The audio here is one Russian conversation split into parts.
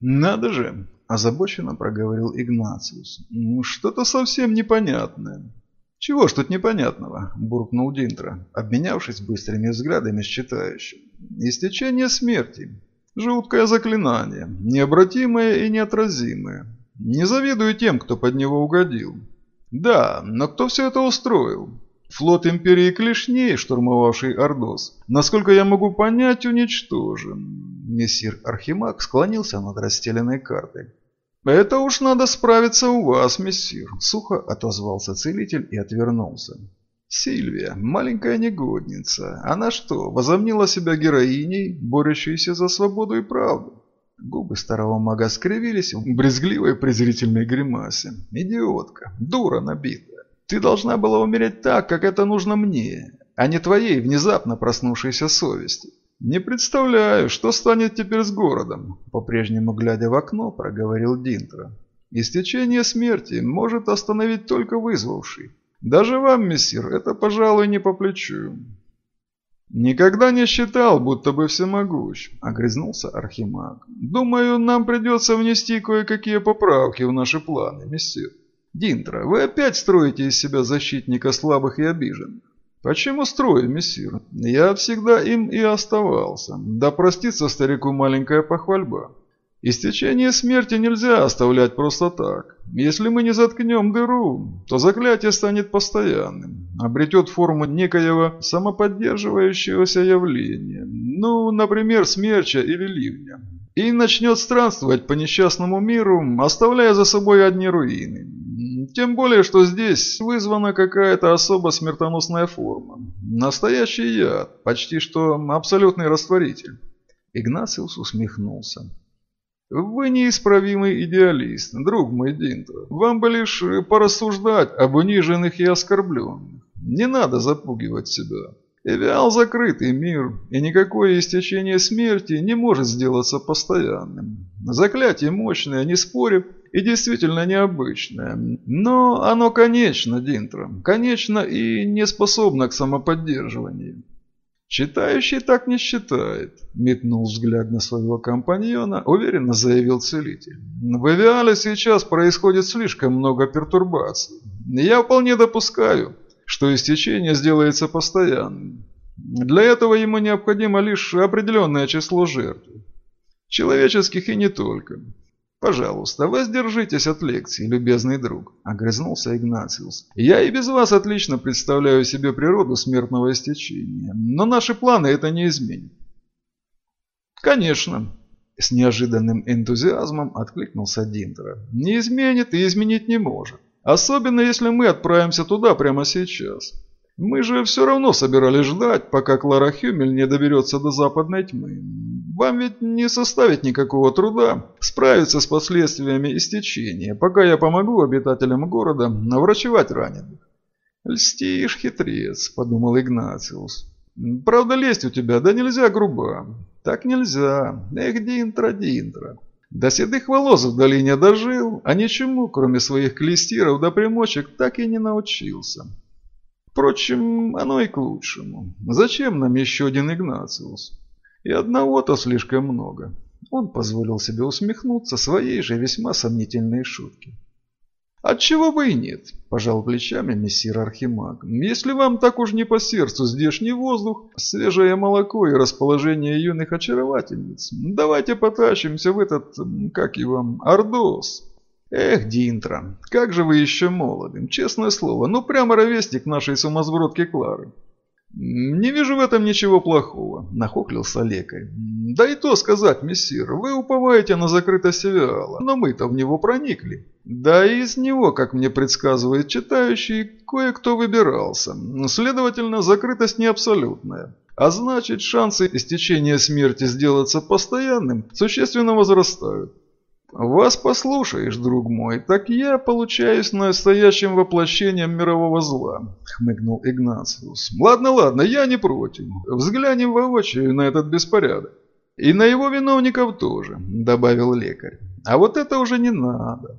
«Надо же!» – озабоченно проговорил Игнациус. «Ну, «Что-то совсем непонятное». «Чего ж тут непонятного?» – буркнул Динтро, обменявшись быстрыми взглядами с читающим. «Истечение смерти. Жуткое заклинание, необратимое и неотразимое. Не завидую тем, кто под него угодил. Да, но кто все это устроил? Флот Империи Клешней, штурмовавший Ордос, насколько я могу понять, уничтожен. Мессир Архимаг склонился над расстеленной картой. «Это уж надо справиться у вас, мессир», — сухо отозвался целитель и отвернулся. «Сильвия, маленькая негодница, она что, возомнила себя героиней, борющейся за свободу и правду?» Губы старого мага скривились в брезгливой презрительной гримасе. «Идиотка, дура набитая. Ты должна была умереть так, как это нужно мне, а не твоей внезапно проснувшейся совести. Не представляю, что станет теперь с городом», по-прежнему глядя в окно, проговорил Динтро. «Истечение смерти может остановить только вызвавший. Даже вам, мессир, это, пожалуй, не по плечу. «Никогда не считал, будто бы всемогущ», — огрызнулся Архимаг. «Думаю, нам придется внести кое-какие поправки в наши планы, мессир. Динтра, вы опять строите из себя защитника слабых и обиженных. Почему строю, мессир? Я всегда им и оставался. Да простится старику маленькая похвальба. Истечение смерти нельзя оставлять просто так. Если мы не заткнем дыру, то заклятие станет постоянным, обретет форму некоего самоподдерживающегося явления, ну, например, смерча или ливня, и начнет странствовать по несчастному миру, оставляя за собой одни руины. Тем более, что здесь вызвана какая-то особо смертоносная форма. Настоящий яд, почти что абсолютный растворитель. Игнациус усмехнулся. Вы неисправимый идеалист, друг мой Динтро. Вам бы лишь порассуждать об униженных и оскорбленных. Не надо запугивать себя. Эвиал – закрытый мир, и никакое истечение смерти не может сделаться постоянным. Заклятие мощное, не спорю, и действительно необычное. Но оно конечно, Динтро, конечно и не способно к самоподдерживанию. «Читающий так не считает», – метнул взгляд на своего компаньона, уверенно заявил целитель. «В Эвиале сейчас происходит слишком много пертурбаций. Я вполне допускаю, что истечение сделается постоянным. Для этого ему необходимо лишь определенное число жертв. Человеческих и не только. «Пожалуйста, воздержитесь от лекций, любезный друг», – огрызнулся Игнациус. «Я и без вас отлично представляю себе природу смертного истечения, но наши планы это не изменят». «Конечно», – с неожиданным энтузиазмом откликнулся Динтера. «Не изменит и изменить не может. Особенно если мы отправимся туда прямо сейчас. Мы же все равно собирались ждать, пока Клара Хюмель не доберется до западной тьмы. Вам ведь не составит никакого труда справиться с последствиями истечения, пока я помогу обитателям города наврачевать раненых. «Льстишь, хитрец», — подумал Игнациус. «Правда, лезть у тебя, да нельзя грубо. Так нельзя. Эх, Динтра, Динтра. До седых волос в долине дожил, а ничему, кроме своих клестиров да примочек, так и не научился». Впрочем, оно и к лучшему. Зачем нам еще один Игнациус? И одного-то слишком много. Он позволил себе усмехнуться своей же весьма сомнительной шутки. «Отчего бы и нет», – пожал плечами мессир Архимаг. «Если вам так уж не по сердцу здешний воздух, свежее молоко и расположение юных очаровательниц, давайте потащимся в этот, как его, Ордос. Эх, Динтра, как же вы еще молоды, честное слово, ну прямо ровесник нашей сумасбродки Клары. «Не вижу в этом ничего плохого», – нахоклился лекарь. «Да и то сказать, мессир, вы уповаете на закрытость Севиала, но мы-то в него проникли. Да и из него, как мне предсказывает читающий, кое-кто выбирался. Следовательно, закрытость не абсолютная. А значит, шансы истечения смерти сделаться постоянным существенно возрастают. «Вас послушаешь, друг мой, так я получаюсь настоящим воплощением мирового зла», — хмыкнул Игнациус. «Ладно, ладно, я не против. Взглянем воочию на этот беспорядок. И на его виновников тоже», — добавил лекарь. «А вот это уже не надо.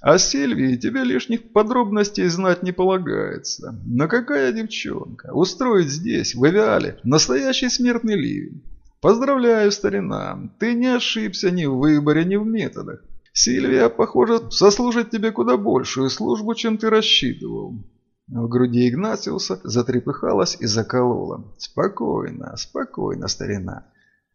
О Сильвии тебе лишних подробностей знать не полагается. Но какая девчонка? Устроить здесь, в Эвиале, настоящий смертный ливень. Поздравляю, старина, ты не ошибся ни в выборе, ни в методах. Сильвия, похоже, сослужит тебе куда большую службу, чем ты рассчитывал. В груди Игнатиуса затрепыхалась и заколола. Спокойно, спокойно, старина.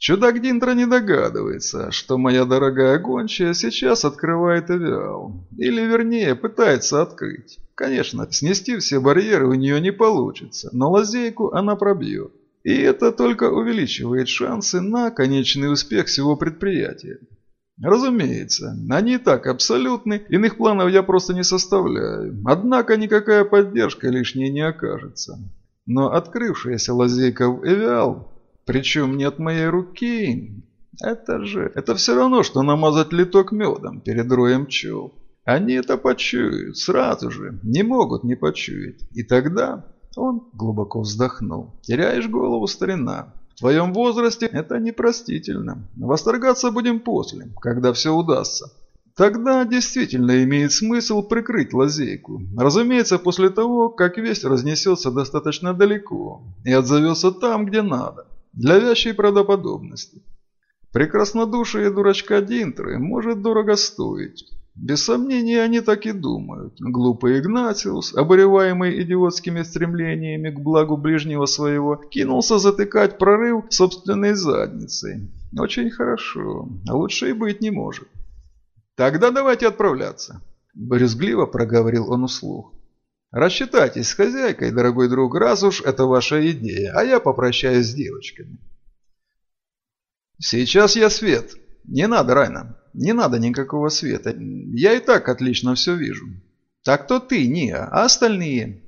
Чудак Динтра не догадывается, что моя дорогая гончая сейчас открывает авиал. Или, вернее, пытается открыть. Конечно, снести все барьеры у нее не получится, но лазейку она пробьет. И это только увеличивает шансы на конечный успех всего предприятия. Разумеется, они и так абсолютны, иных планов я просто не составляю. Однако никакая поддержка лишней не окажется. Но открывшаяся лазейка в Эвиал, причем не от моей руки, это же... Это все равно, что намазать литок медом перед роем пчел. Они это почуют сразу же, не могут не почуять. И тогда он глубоко вздохнул. Теряешь голову, старина. В твоем возрасте это непростительно. Восторгаться будем после, когда все удастся. Тогда действительно имеет смысл прикрыть лазейку. Разумеется, после того, как весть разнесется достаточно далеко и отзовется там, где надо, для вящей правдоподобности. Прекраснодушие дурачка Динтры может дорого стоить. Без сомнения, они так и думают. Глупый Игнатиус, обуреваемый идиотскими стремлениями к благу ближнего своего, кинулся затыкать прорыв собственной задницей. Очень хорошо, лучше и быть не может. «Тогда давайте отправляться», – брюзгливо проговорил он вслух. «Рассчитайтесь с хозяйкой, дорогой друг, раз уж это ваша идея, а я попрощаюсь с девочками». «Сейчас я свет. Не надо, Райна. Не надо никакого света. Я и так отлично все вижу. Так то ты, Ния, а остальные?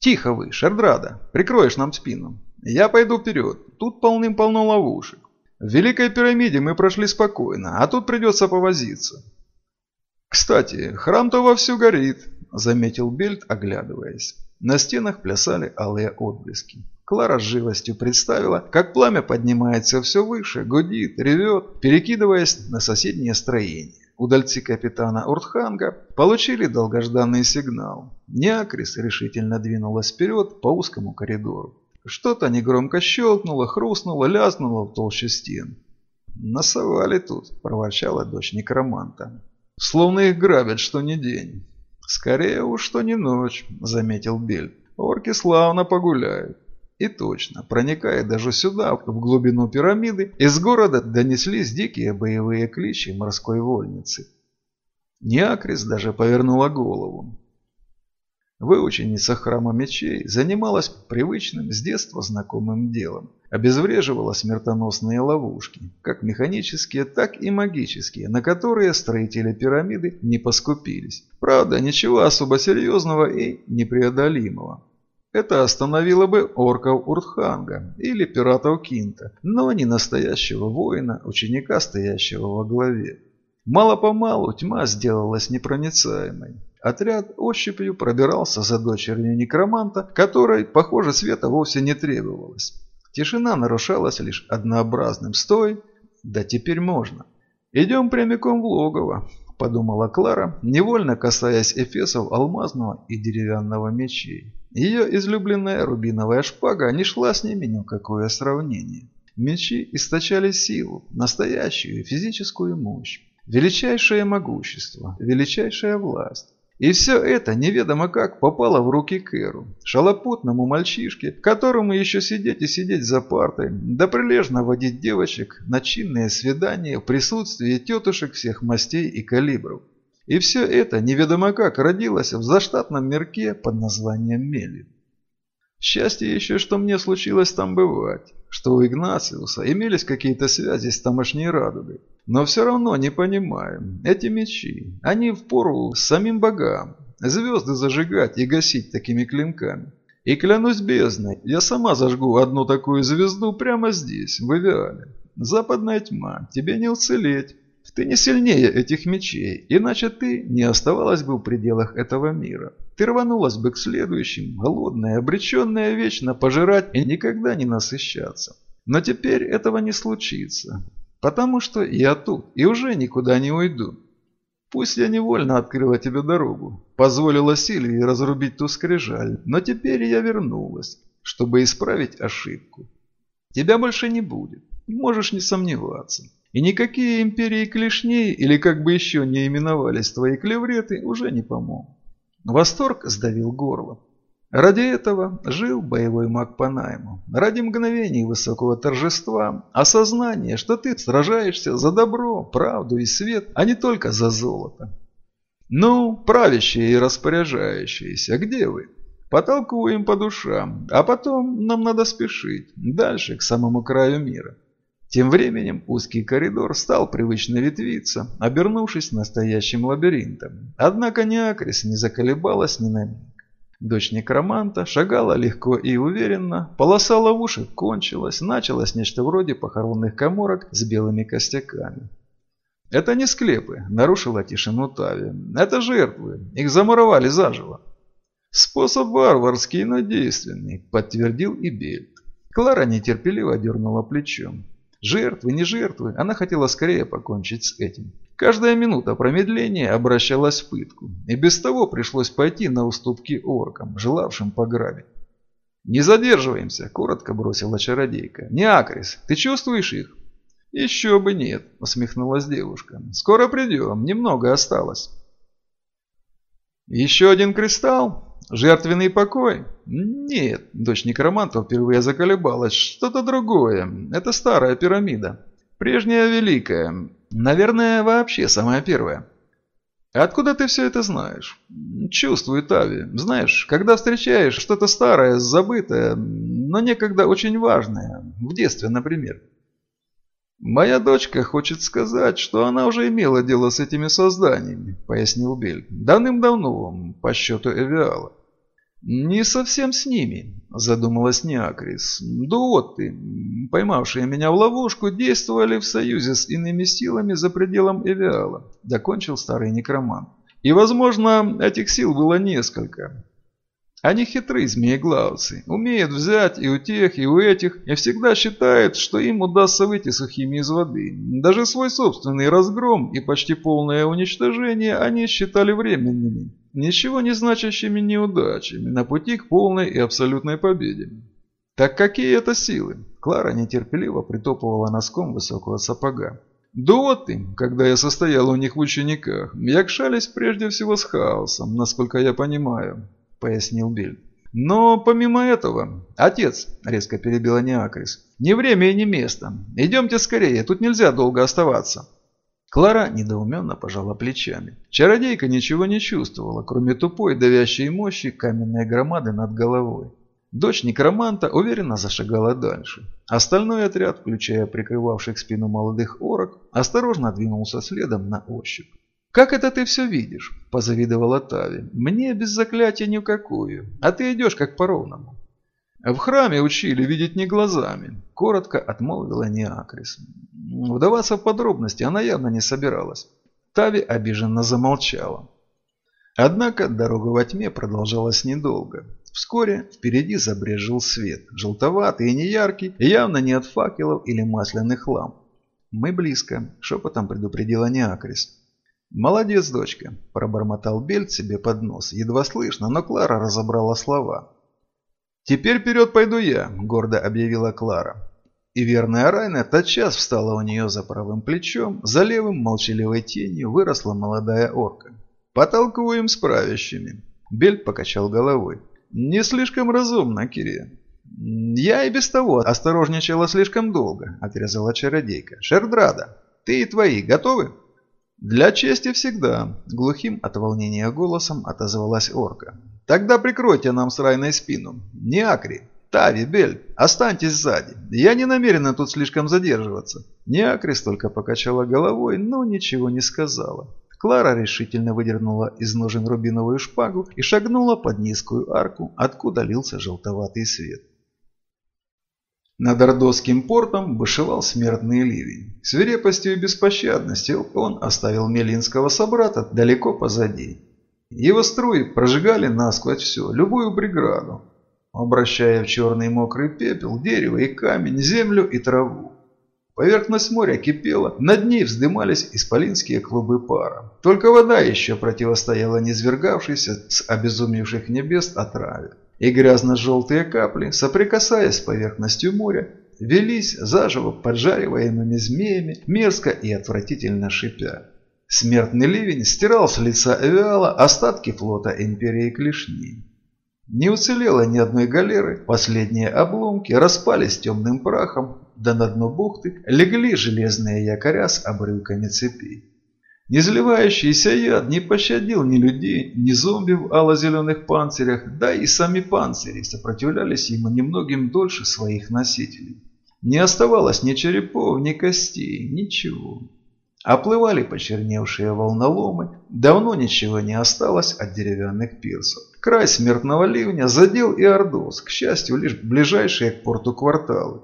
Тихо вы, Шердрада. Прикроешь нам спину. Я пойду вперед. Тут полным-полно ловушек. В Великой пирамиде мы прошли спокойно, а тут придется повозиться. Кстати, храм-то вовсю горит, заметил Бельт, оглядываясь. На стенах плясали алые отблески. Клара с живостью представила, как пламя поднимается все выше, гудит, ревет, перекидываясь на соседнее строение. Удальцы капитана Уртханга получили долгожданный сигнал. Неакрис решительно двинулась вперед по узкому коридору. Что-то негромко щелкнуло, хрустнуло, лязнуло в толще стен. «Насовали тут», – проворчала дочь некроманта. «Словно их грабят, что ни день». «Скорее уж, что не ночь», – заметил Бель. «Орки славно погуляют». И точно, проникая даже сюда, в глубину пирамиды, из города донеслись дикие боевые кличи морской вольницы. Неакрис даже повернула голову. Выученица храма мечей занималась привычным с детства знакомым делом. Обезвреживала смертоносные ловушки, как механические, так и магические, на которые строители пирамиды не поскупились. Правда, ничего особо серьезного и непреодолимого. Это остановило бы орков Уртханга или пиратов Кинта, но не настоящего воина, ученика, стоящего во главе. Мало-помалу тьма сделалась непроницаемой. Отряд ощупью пробирался за дочерью некроманта, которой, похоже, света вовсе не требовалось. Тишина нарушалась лишь однообразным «стой», да теперь можно. «Идем прямиком в логово», – подумала Клара, невольно касаясь эфесов алмазного и деревянного мечей. Ее излюбленная рубиновая шпага не шла с ними ни в какое сравнение. Мечи источали силу, настоящую физическую мощь, величайшее могущество, величайшая власть. И все это неведомо как попало в руки Кэру, шалопутному мальчишке, которому еще сидеть и сидеть за партой, да прилежно водить девочек на чинные свидания в присутствии тетушек всех мастей и калибров. И все это неведомо как родилось в заштатном мирке под названием Мели. Счастье еще, что мне случилось там бывать, что у Игнациуса имелись какие-то связи с тамошней радугой. Но все равно не понимаю, эти мечи, они в пору самим богам, звезды зажигать и гасить такими клинками. И клянусь бездной, я сама зажгу одну такую звезду прямо здесь, в Эвиале. Западная тьма, тебе не уцелеть. Ты не сильнее этих мечей, иначе ты не оставалась бы в пределах этого мира. Ты рванулась бы к следующим, голодная, обреченная вечно пожирать и никогда не насыщаться. Но теперь этого не случится, потому что я тут и уже никуда не уйду. Пусть я невольно открыла тебе дорогу, позволила Сильвии разрубить ту скрижаль, но теперь я вернулась, чтобы исправить ошибку. Тебя больше не будет. Можешь не сомневаться. И никакие империи клешней, или как бы еще не именовались твои клевреты, уже не помогут. Восторг сдавил горло. Ради этого жил боевой маг по найму. Ради мгновений высокого торжества, осознания, что ты сражаешься за добро, правду и свет, а не только за золото. Ну, правящие и распоряжающиеся, где вы? Потолкуем по душам, а потом нам надо спешить, дальше, к самому краю мира. Тем временем узкий коридор стал привычно ветвиться, обернувшись настоящим лабиринтом. Однако Неакрис не заколебалась ни на миг. Дочь некроманта шагала легко и уверенно, полоса ловушек кончилась, началось нечто вроде похоронных коморок с белыми костяками. «Это не склепы», – нарушила тишину Тави. «Это жертвы. Их замуровали заживо». «Способ варварский, но действенный», – подтвердил и Бельт. Клара нетерпеливо дернула плечом. Жертвы, не жертвы, она хотела скорее покончить с этим. Каждая минута промедления обращалась в пытку, и без того пришлось пойти на уступки оркам, желавшим пограбить. «Не задерживаемся», – коротко бросила чародейка. «Не Акрис, ты чувствуешь их?» «Еще бы нет», – усмехнулась девушка. «Скоро придем, немного осталось». «Еще один кристалл?» Жертвенный покой? Нет, дочь некроманта впервые заколебалась. Что-то другое. Это старая пирамида. Прежняя великая. Наверное, вообще самая первая. Откуда ты все это знаешь? Чувствую, Тави. Знаешь, когда встречаешь что-то старое, забытое, но некогда очень важное. В детстве, например. «Моя дочка хочет сказать, что она уже имела дело с этими созданиями», — пояснил Бель. «Давным-давно, по счету Эвиала». «Не совсем с ними», – задумалась Неакрис. «Дуотты, поймавшие меня в ловушку, действовали в союзе с иными силами за пределом Эвиала», – докончил старый некромант. «И, возможно, этих сил было несколько. Они хитры, змееглавцы, умеют взять и у тех, и у этих, и всегда считают, что им удастся выйти сухими из воды. Даже свой собственный разгром и почти полное уничтожение они считали временными, ничего не значащими неудачами на пути к полной и абсолютной победе. Так какие это силы? Клара нетерпеливо притопывала носком высокого сапога. Доты, когда я состоял у них в учениках, якшались прежде всего с хаосом, насколько я понимаю пояснил Биль. «Но помимо этого, отец», – резко перебила Неакрис, – «не время и не место. Идемте скорее, тут нельзя долго оставаться». Клара недоуменно пожала плечами. Чародейка ничего не чувствовала, кроме тупой давящей мощи каменной громады над головой. Дочь некроманта уверенно зашагала дальше. Остальной отряд, включая прикрывавших спину молодых орок, осторожно двинулся следом на ощупь. «Как это ты все видишь?» – позавидовала Тави. «Мне без заклятия никакую, а ты идешь как по-ровному». «В храме учили видеть не глазами», – коротко отмолвила Неакрис. Вдаваться в подробности она явно не собиралась. Тави обиженно замолчала. Однако дорога во тьме продолжалась недолго. Вскоре впереди забрежил свет, желтоватый и неяркий, явно не от факелов или масляных ламп. «Мы близко», – шепотом предупредила Неакрис. «Молодец, дочка», – пробормотал Бельт себе под нос. Едва слышно, но Клара разобрала слова. «Теперь вперед пойду я», – гордо объявила Клара. И верная Райна тотчас встала у нее за правым плечом, за левым молчаливой тенью выросла молодая орка. «Потолкуем с правящими». Бельт покачал головой. «Не слишком разумно, Кирия». «Я и без того осторожничала слишком долго», – отрезала чародейка. «Шердрада, ты и твои готовы?» «Для чести всегда», – глухим от волнения голосом отозвалась орка. «Тогда прикройте нам с Райной спину. Не Акри. Тави, Бель, останьтесь сзади. Я не намерена тут слишком задерживаться». Не Акрис только покачала головой, но ничего не сказала. Клара решительно выдернула из ножен рубиновую шпагу и шагнула под низкую арку, откуда лился желтоватый свет. Над Ордосским портом бушевал смертный ливень. Свирепостью и беспощадностью он оставил Мелинского собрата далеко позади. Его струи прожигали насквозь все, любую преграду, обращая в черный мокрый пепел дерево и камень, землю и траву. Поверхность моря кипела, над ней вздымались исполинские клубы пара. Только вода еще противостояла низвергавшейся с обезумевших небес отраве и грязно-желтые капли, соприкасаясь с поверхностью моря, велись заживо поджариваемыми змеями, мерзко и отвратительно шипя. Смертный ливень стирал с лица Эвиала остатки флота Империи Клешней. Не уцелело ни одной галеры, последние обломки распались темным прахом, да на дно бухты легли железные якоря с обрывками цепей. Незливающийся яд не пощадил ни людей, ни зомби в ало-зеленых панцирях, да и сами панцири сопротивлялись ему немногим дольше своих носителей. Не оставалось ни черепов, ни костей, ничего. Оплывали почерневшие волноломы, давно ничего не осталось от деревянных пирсов. Край смертного ливня задел и Ордос, к счастью, лишь ближайшие к порту кварталы.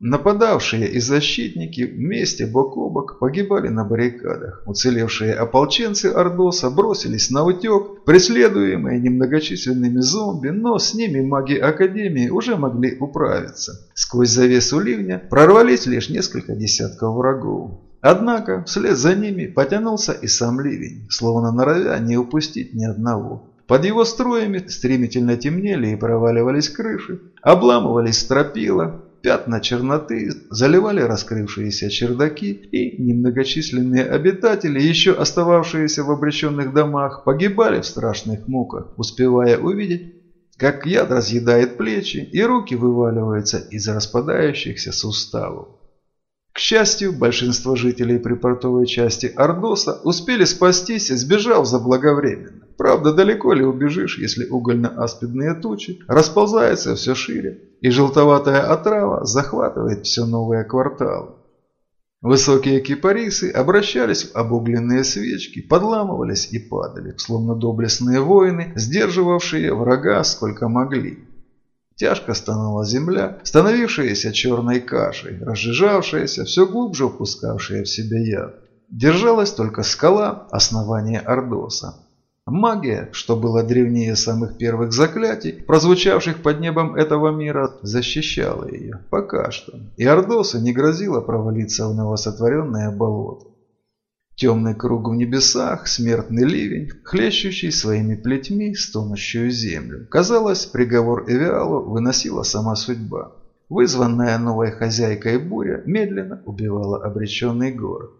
Нападавшие и защитники вместе бок о бок погибали на баррикадах. Уцелевшие ополченцы Ордоса бросились на утек, преследуемые немногочисленными зомби, но с ними маги Академии уже могли управиться. Сквозь завесу ливня прорвались лишь несколько десятков врагов. Однако вслед за ними потянулся и сам ливень, словно норовя не упустить ни одного. Под его строями стремительно темнели и проваливались крыши, обламывались стропила, пятна черноты заливали раскрывшиеся чердаки, и немногочисленные обитатели, еще остававшиеся в обреченных домах, погибали в страшных муках, успевая увидеть, как яд разъедает плечи и руки вываливаются из распадающихся суставов. К счастью, большинство жителей припортовой части Ордоса успели спастись, сбежав заблаговременно. Правда, далеко ли убежишь, если угольно-аспидные тучи расползаются все шире, и желтоватая отрава захватывает все новые кварталы. Высокие кипарисы обращались в обугленные свечки, подламывались и падали, словно доблестные воины, сдерживавшие врага сколько могли. Тяжко стонала земля, становившаяся черной кашей, разжижавшаяся, все глубже впускавшая в себя яд. Держалась только скала основания Ордоса. Магия, что было древнее самых первых заклятий, прозвучавших под небом этого мира, защищала ее. Пока что. И Ордосу не грозило провалиться в новосотворенное болото. Темный круг в небесах, смертный ливень, хлещущий своими плетьми стонущую землю. Казалось, приговор Эвиалу выносила сама судьба. Вызванная новой хозяйкой буря медленно убивала обреченный город.